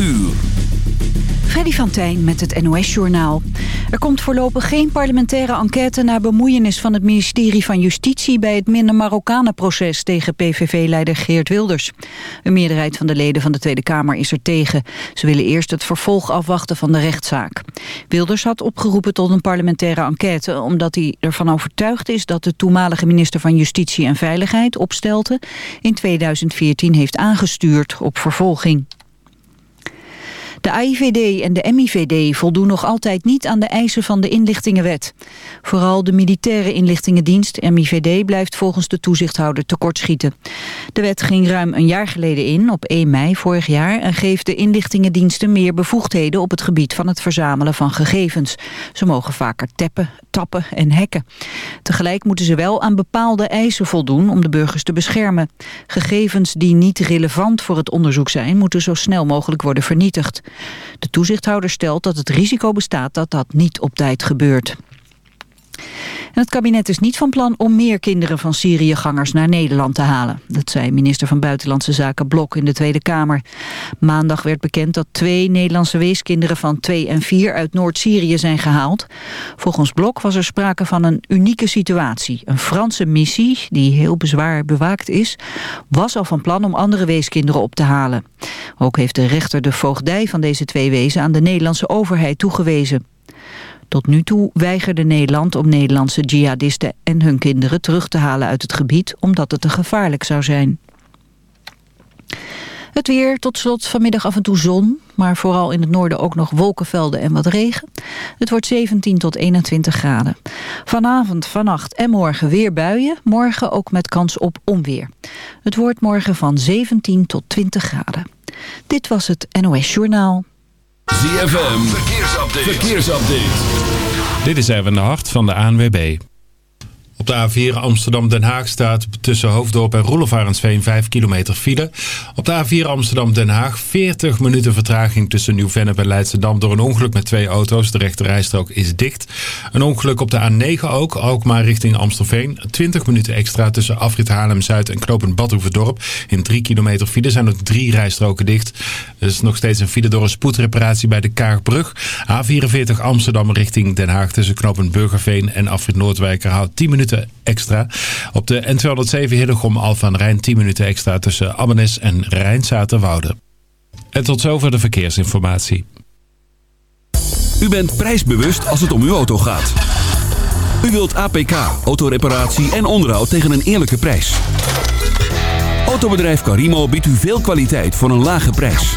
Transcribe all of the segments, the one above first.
uur. Freddy van Tijn met het NOS-journaal. Er komt voorlopig geen parlementaire enquête naar bemoeienis van het ministerie van Justitie bij het minder Marokkanen-proces tegen PVV-leider Geert Wilders. Een meerderheid van de leden van de Tweede Kamer is er tegen. Ze willen eerst het vervolg afwachten van de rechtszaak. Wilders had opgeroepen tot een parlementaire enquête omdat hij ervan overtuigd is dat de toenmalige minister van Justitie en Veiligheid, Opstelten, in 2014 heeft aangestuurd op vervolging. De AIVD en de MIVD voldoen nog altijd niet aan de eisen van de inlichtingenwet. Vooral de militaire inlichtingendienst, MIVD, blijft volgens de toezichthouder tekortschieten. De wet ging ruim een jaar geleden in, op 1 mei vorig jaar... en geeft de inlichtingendiensten meer bevoegdheden op het gebied van het verzamelen van gegevens. Ze mogen vaker tappen, tappen en hacken. Tegelijk moeten ze wel aan bepaalde eisen voldoen om de burgers te beschermen. Gegevens die niet relevant voor het onderzoek zijn... moeten zo snel mogelijk worden vernietigd. De toezichthouder stelt dat het risico bestaat dat dat niet op tijd gebeurt. Het kabinet is niet van plan om meer kinderen van Syriëgangers naar Nederland te halen. Dat zei minister van Buitenlandse Zaken Blok in de Tweede Kamer. Maandag werd bekend dat twee Nederlandse weeskinderen van 2 en 4 uit Noord-Syrië zijn gehaald. Volgens Blok was er sprake van een unieke situatie. Een Franse missie, die heel bezwaar bewaakt is, was al van plan om andere weeskinderen op te halen. Ook heeft de rechter de voogdij van deze twee wezen aan de Nederlandse overheid toegewezen. Tot nu toe weigerde Nederland om Nederlandse jihadisten en hun kinderen terug te halen uit het gebied omdat het te gevaarlijk zou zijn. Het weer, tot slot vanmiddag af en toe zon, maar vooral in het noorden ook nog wolkenvelden en wat regen. Het wordt 17 tot 21 graden. Vanavond, vannacht en morgen weer buien, morgen ook met kans op onweer. Het wordt morgen van 17 tot 20 graden. Dit was het NOS Journaal. ZFM, verkeersupdate. verkeersupdate. Dit is even de hart van de ANWB. De A4 Amsterdam-Den Haag staat tussen Hoofddorp en Roelofarensveen 5 kilometer file. Op de A4 Amsterdam-Den Haag 40 minuten vertraging tussen Nieuw-Vennep en Leidschendam door een ongeluk met twee auto's. De rechte rijstrook is dicht. Een ongeluk op de A9 ook, ook maar richting Amstelveen. 20 minuten extra tussen Afrit Haarlem-Zuid en Knopend Badhoevedorp. In 3 kilometer file zijn er drie rijstroken dicht. Er is nog steeds een file door een spoedreparatie bij de Kaagbrug. A44 Amsterdam richting Den Haag tussen Knopend Burgerveen en Afrit Noordwijker houdt 10 minuten extra. Op de N207 Hillegom Alphen aan Rijn 10 minuten extra tussen Abbenes en Rijnzaterwoude. En tot zover de verkeersinformatie. U bent prijsbewust als het om uw auto gaat. U wilt APK, autoreparatie en onderhoud tegen een eerlijke prijs. Autobedrijf Carimo biedt u veel kwaliteit voor een lage prijs.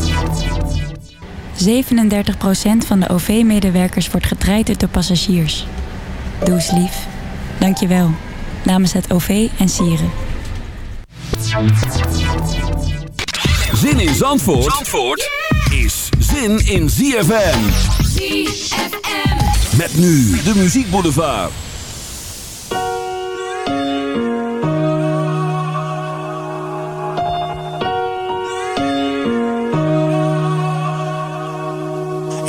37% van de OV-medewerkers wordt getraind door passagiers. Doe eens lief. Dank je wel. Namens het OV en Sieren. Zin in Zandvoort, Zandvoort is zin in ZFM. ZFM. Met nu de Muziek Boulevard.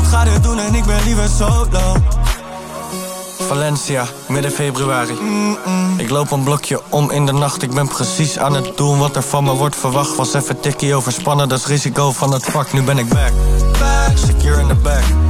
Niemand gaat het doen? En ik ben liever solo. Valencia, midden februari. Ik loop een blokje om in de nacht. Ik ben precies aan het doen wat er van me wordt verwacht. Was even tikkie overspannen, dat is risico van het vak. Nu ben ik back, back, secure in the back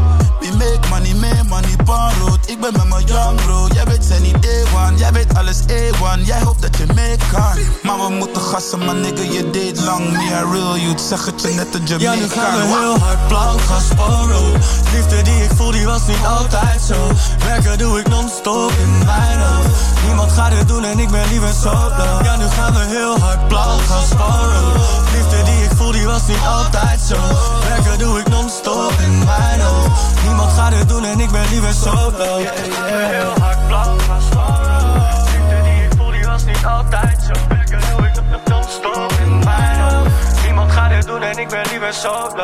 Make money, make money, rood. Ik ben met mijn young bro. Jij weet zijn niet A1, jij weet alles A1. Jij hoopt dat je mee kan. Maar we moeten gassen, maar nigga, je deed lang. Me a real youth, zeg het je net een Ja, Jamaican. nu gaan we heel hard blank gaan sporen Liefde die ik voel, die was niet altijd zo Werken doe ik non-stop in mijn hoofd Niemand gaat het doen en ik ben liever solo Ja, nu gaan we heel hard blank gaan sporen Liefde die ik voel, die was niet altijd zo Werken doe ik Gaat het doen en ik ben liever solo. Ja, heel hard blank gaan sporen Liefde die ik voel, die was niet altijd zo Werken doe ik non-stop in mijn hoofd. Niemand gaat het doen en ik ben liever solo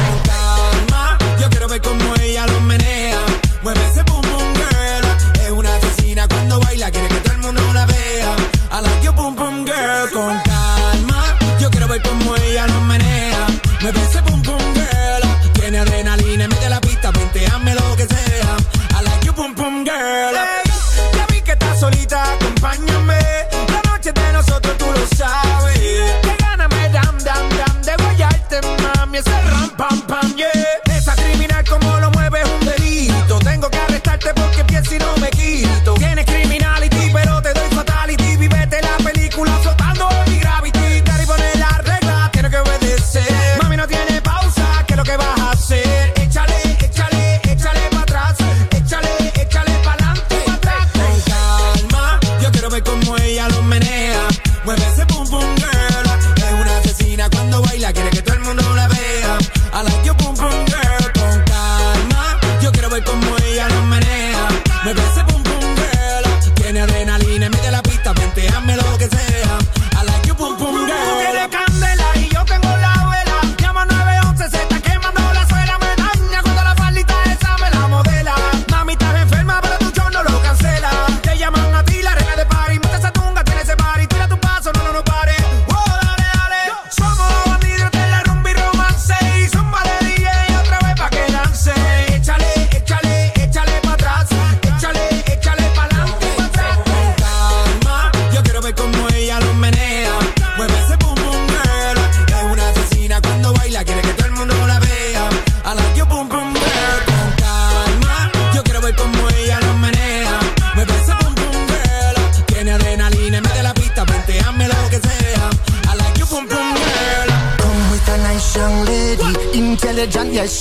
Me dice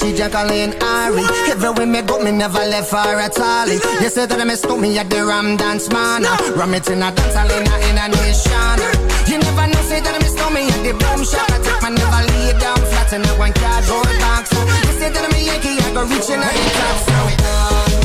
she just Ari. Every Everywhere me go, me never left for at all. You said that I missed me at the Ram Dance Man. Ram it in a dance in a, in a nation. You never know, say that I missed me at the Boom Shop. I take my never lay down flat in a one cardboard box. You say that I'm a Yankee, I go reaching out the top. So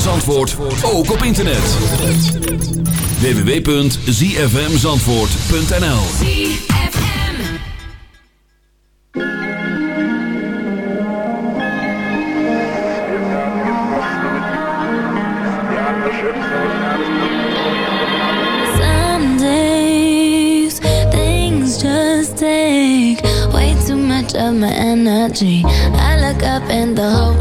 van Zandvoort ook op internet. www.zfmzandvoort.nl Some days things just take way too much of my energy. I look up and the whole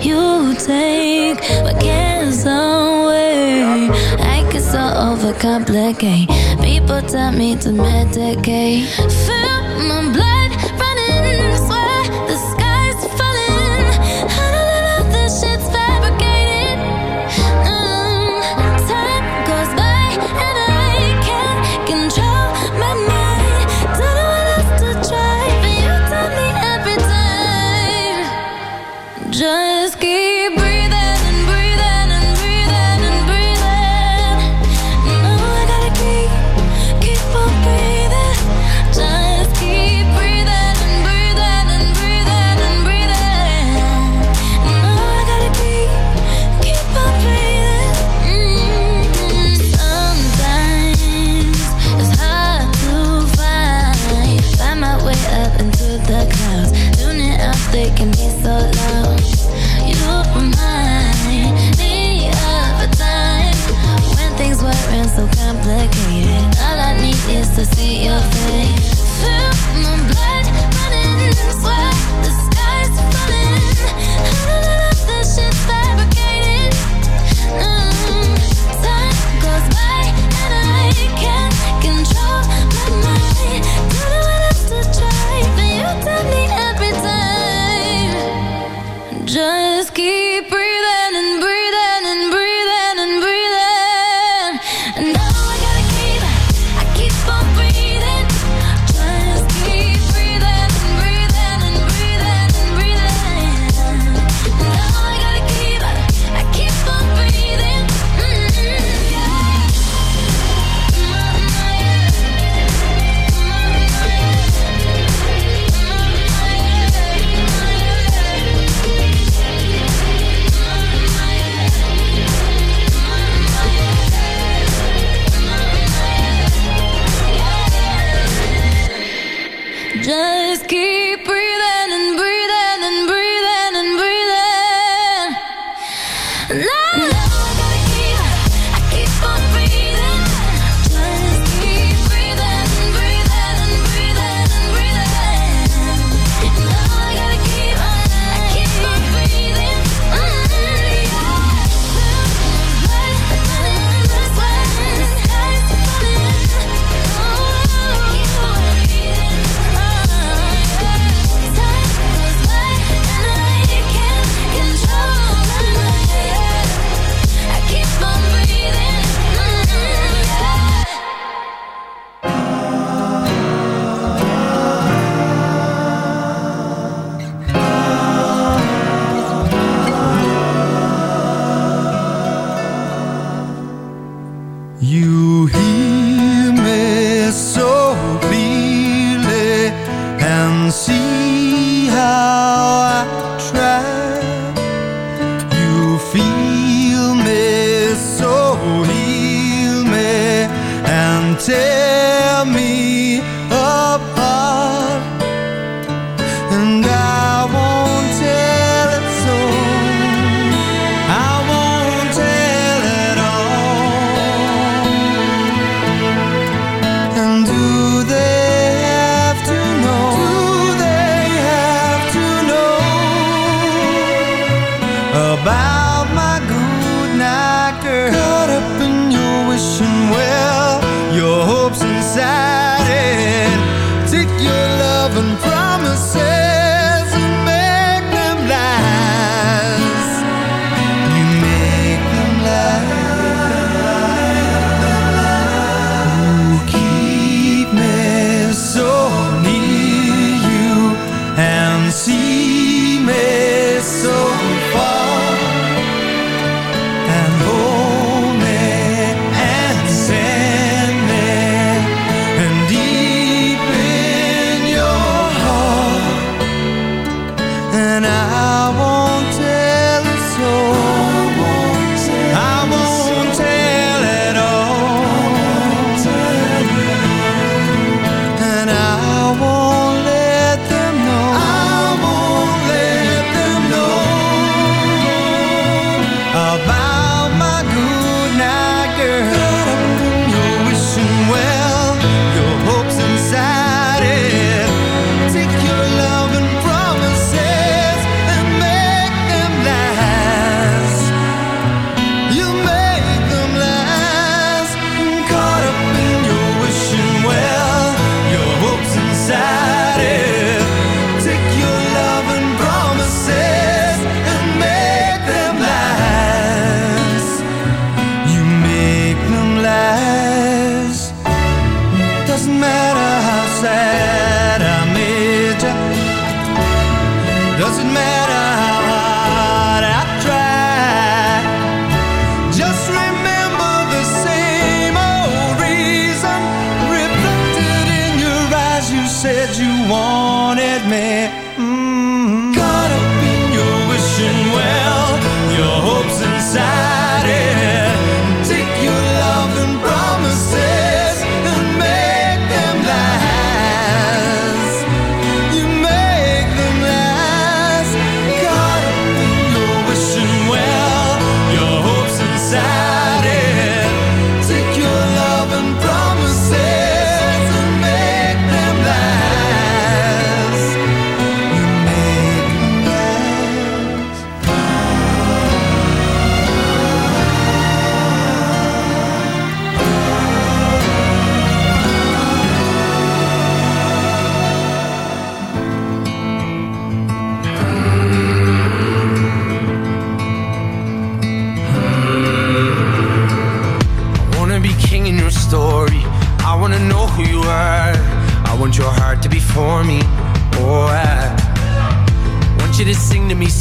you take. My can't away I get so overcomplicate People tell me to medicate Feel my blood. can see how I try. You feel me, so heal me and take.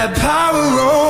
That power over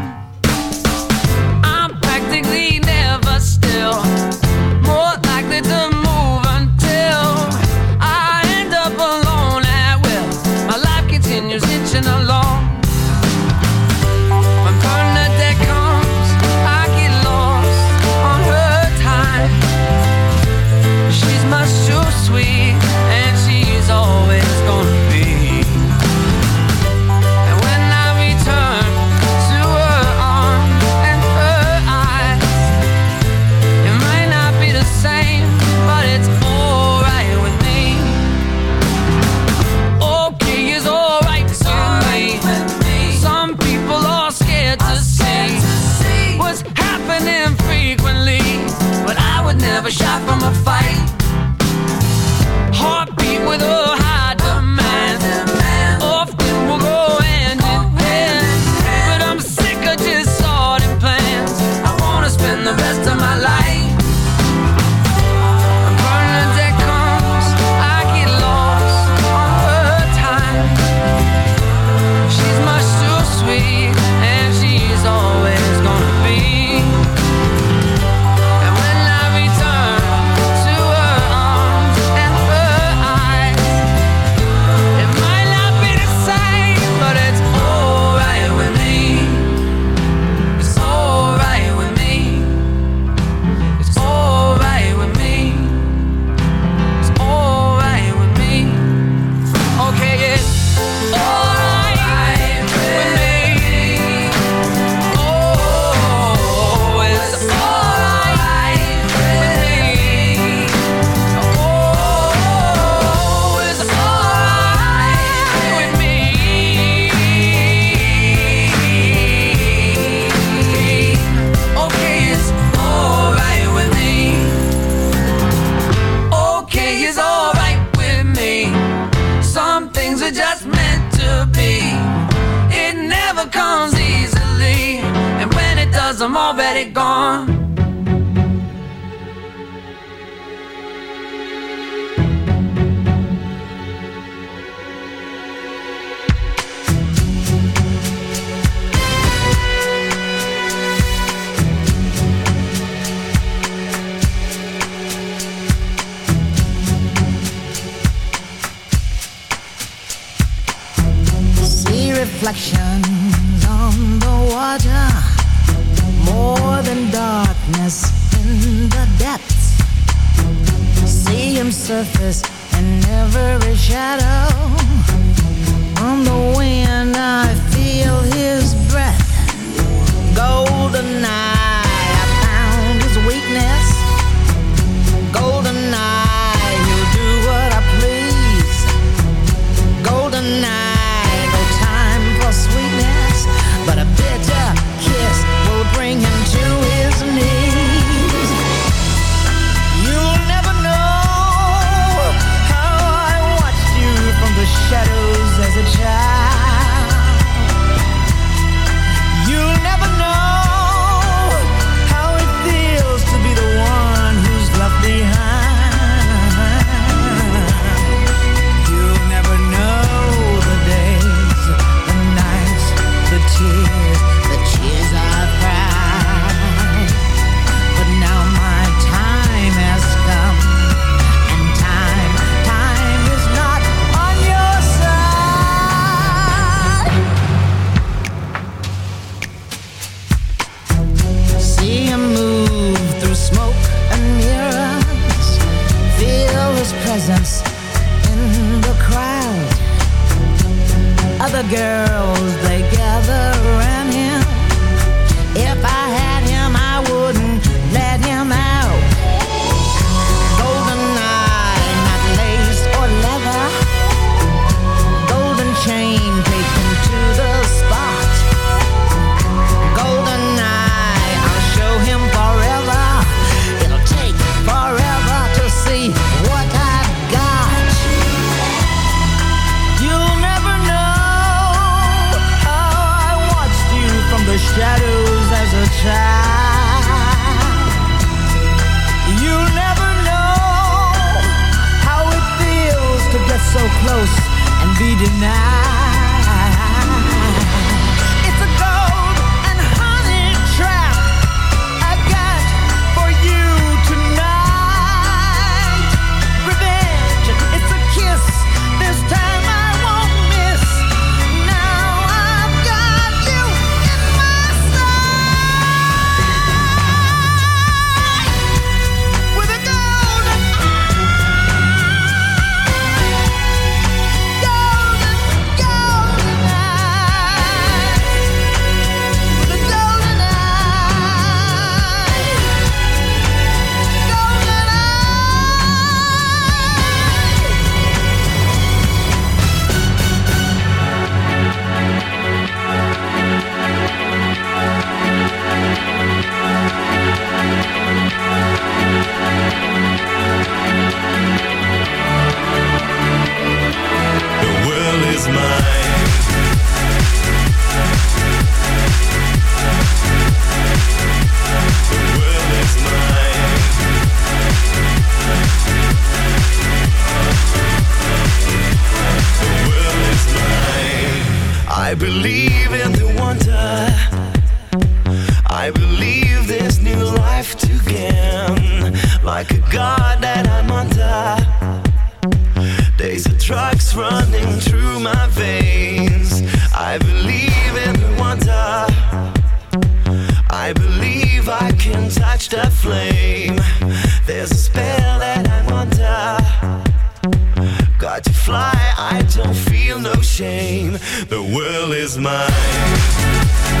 shot from a fight. reflections on the water, more than darkness in the depths. See him surface in every shadow. On the wind, I feel his breath. Golden eye, I found his weakness. girl. I believe in wonder. I believe I can touch the flame. There's a spell that I'm under. Got to fly, I don't feel no shame. The world is mine.